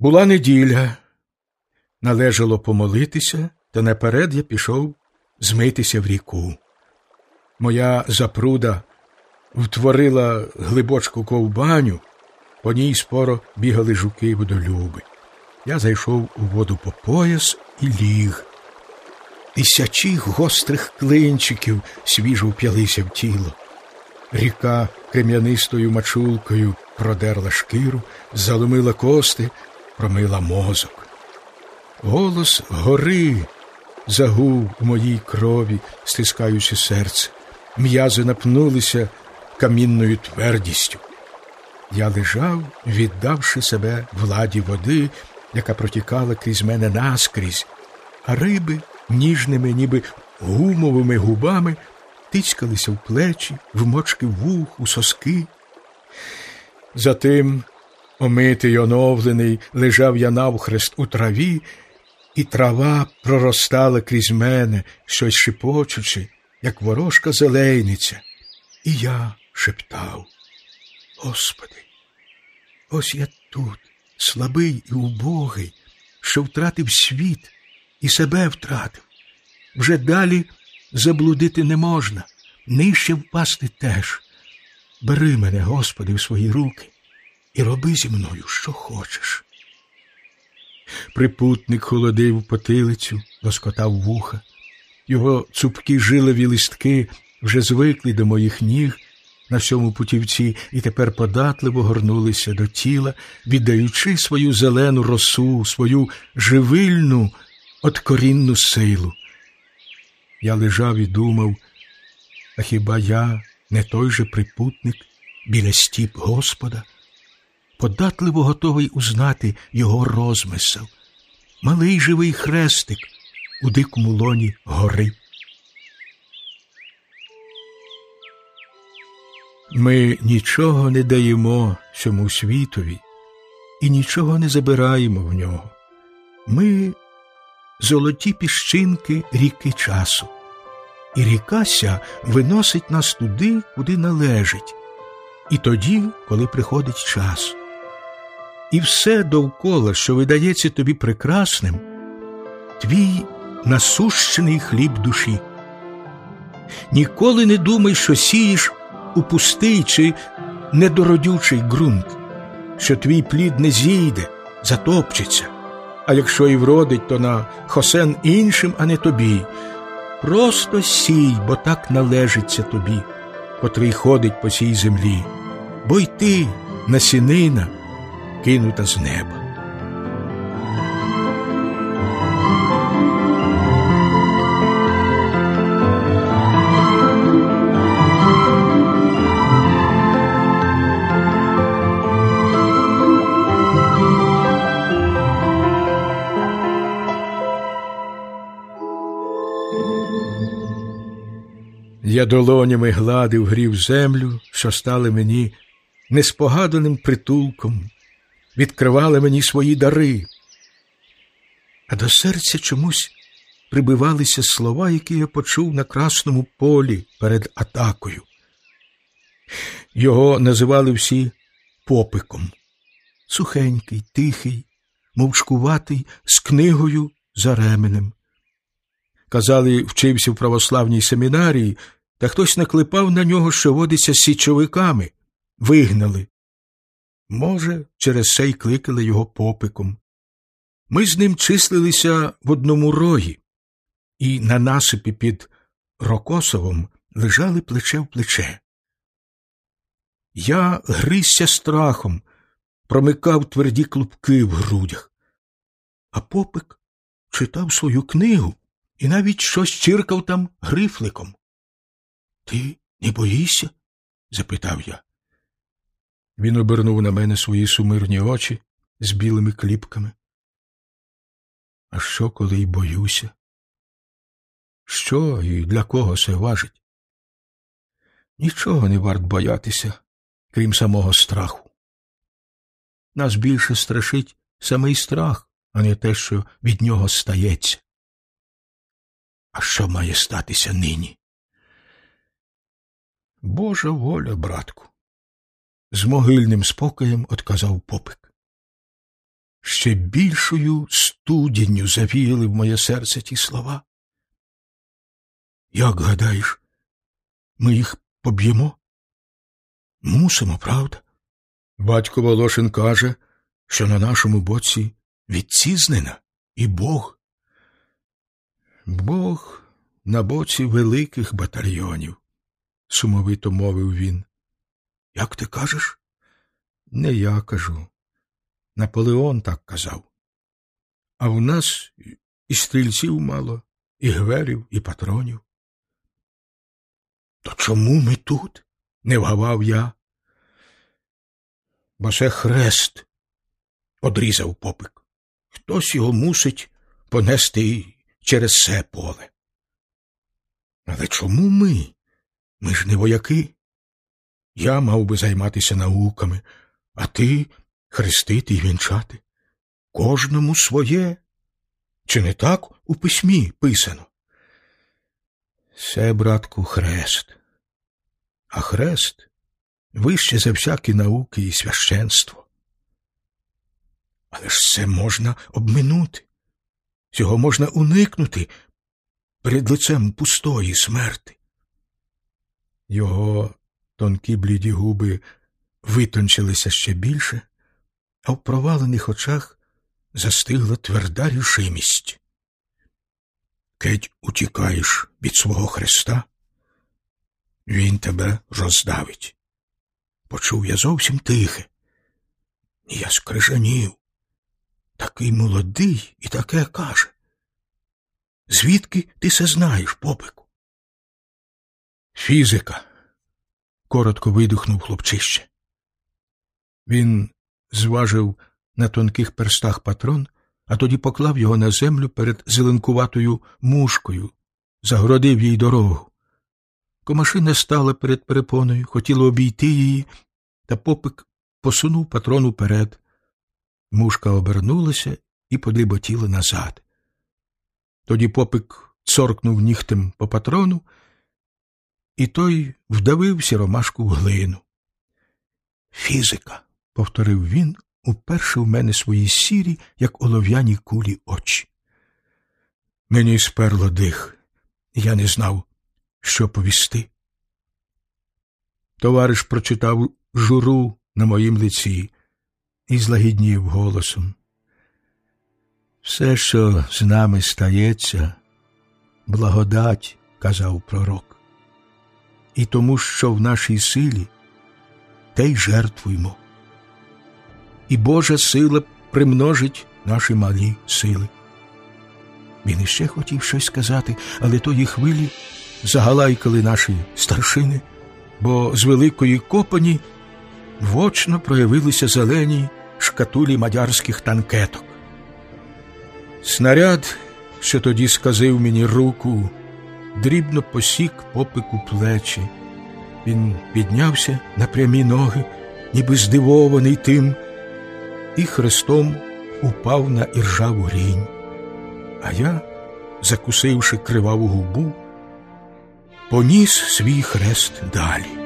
Була неділя, належало помолитися, та наперед я пішов змитися в ріку. Моя запруда втворила глибочку ковбаню, по ній споро бігали жуки водолюби. Я зайшов у воду по пояс і ліг. Тисячі гострих клинчиків свіжо вп'ялися в тіло. Ріка крем'янистою мачулкою продерла шкіру, заломила кости, промила мозок. Голос гори загув у моїй крові, стискаючи серце. М'язи напнулися камінною твердістю. Я лежав, віддавши себе владі води, яка протікала крізь мене наскрізь, а риби ніжними, ніби гумовими губами тицькалися в плечі, в мочки вух, у соски. Затим, омитий, оновлений, лежав я навхрест у траві, і трава проростала крізь мене, щось шипочучи, як ворожка зелейниця. І я шептав, Господи, ось я тут, слабий і убогий, що втратив світ і себе втратив. Вже далі заблудити не можна, нижче впасти теж. Бери мене, Господи, в свої руки і роби зі мною, що хочеш. Припутник холодив потилицю, лоскотав вуха. Його цупкі жилові листки вже звикли до моїх ніг на всьому путівці і тепер податливо горнулися до тіла, віддаючи свою зелену росу, свою живильну, откорінну силу. Я лежав і думав, а хіба я не той же припутник біля стіп Господа, податливо готовий узнати його розмисел, малий живий хрестик у дикому лоні гори. Ми нічого не даємо цьому світові і нічого не забираємо в нього. Ми золоті піщинки ріки часу, і ріка ся виносить нас туди, куди належить, і тоді, коли приходить час. І все довкола, що видається тобі прекрасним, твій насущений хліб душі. Ніколи не думай, що сієш у пустий чи недородючий ґрунт, що твій плід не зійде, затопчеться, а якщо і вродить, то на хосен іншим, а не тобі. Просто сій, бо так належиться тобі, котрий ходить по цій землі, бо й ти насінина, кинута з неба. Я долонями гладив грів землю, що стали мені неспогаданим притулком, відкривали мені свої дари. А до серця чомусь прибивалися слова, які я почув на красному полі перед атакою. Його називали всі попиком сухенький, тихий, мовчкуватий, з книгою за ременем. Казали, вчився в православній семінарії, та хтось наклепав на нього, що водиться січовиками, вигнали. Може, через це й кликали його попиком. Ми з ним числилися в одному рогі, і на насипі під Рокосовом лежали плече в плече. Я гризся страхом, промикав тверді клубки в грудях, а попик читав свою книгу і навіть щось чиркав там грифликом. Ти не боїшся? запитав я. Він обернув на мене свої сумирні очі з білими кліпками. А що, коли й боюся? Що і для кого це важить? Нічого не варт боятися, крім самого страху. Нас більше страшить самий страх, а не те, що від нього стається. А що має статися нині? Божа воля, братку, з могильним спокоєм отказав попик. Ще більшою студінню завіяли в моє серце ті слова. Як гадаєш, ми їх поб'ємо? Мусимо, правда? Батько Волошин каже, що на нашому боці відцізнена і Бог. Бог на боці великих батальйонів, сумовито мовив він. Як ти кажеш? Не я кажу. Наполеон так казав. А в нас і стрільців мало, і гверів, і патронів. То чому ми тут? не вгавав я. Бо це хрест, одрізав попик. Хтось його мусить понести через це поле. Але чому ми? Ми ж не вояки. Я мав би займатися науками, а ти хрестити і вінчати. Кожному своє. Чи не так у письмі писано? Це, братку, хрест. А хрест вище за всякі науки і священство. Але ж це можна обминути, цього можна уникнути перед лицем пустої смерти. Його тонкі бліді губи витончилися ще більше, а в провалених очах застигла тверда рішимість. Кеть утікаєш від свого Христа, він тебе роздавить. Почув я зовсім тихе, і я скрижанів. Такий молодий і таке каже. Звідки ти це знаєш, попику? Фізика, коротко видихнув хлопчище. Він зважив на тонких перстах патрон, а тоді поклав його на землю перед зеленкуватою мушкою, загородив їй дорогу. Комашина стала перед перепоною, хотіла обійти її, та попик посунув патрон уперед. Мушка обернулася і подиботіла назад. Тоді попик цоркнув нігтем по патрону, і той вдавив сіромашку в глину. Фізика, повторив він, уперше в мене свої сірі, як олов'яні кулі очі. Мені сперло дих, я не знав, що повісти. Товариш прочитав журу на моїм лиці і злагіднів голосом. Все, що з нами стається, благодать, казав пророк, і тому, що в нашій силі, те й жертвуймо. І Божа сила примножить наші малі сили. Він іще хотів щось сказати, але тої хвилі загалайкали наші старшини, бо з великої копані вочно проявилися зелені шкатулі мадярських танкеток. Снаряд, що тоді сказив мені руку, дрібно посік попику плечі. Він піднявся на прямі ноги, ніби здивований тим, і хрестом упав на іржаву рінь. А я, закусивши криваву губу, поніс свій хрест далі.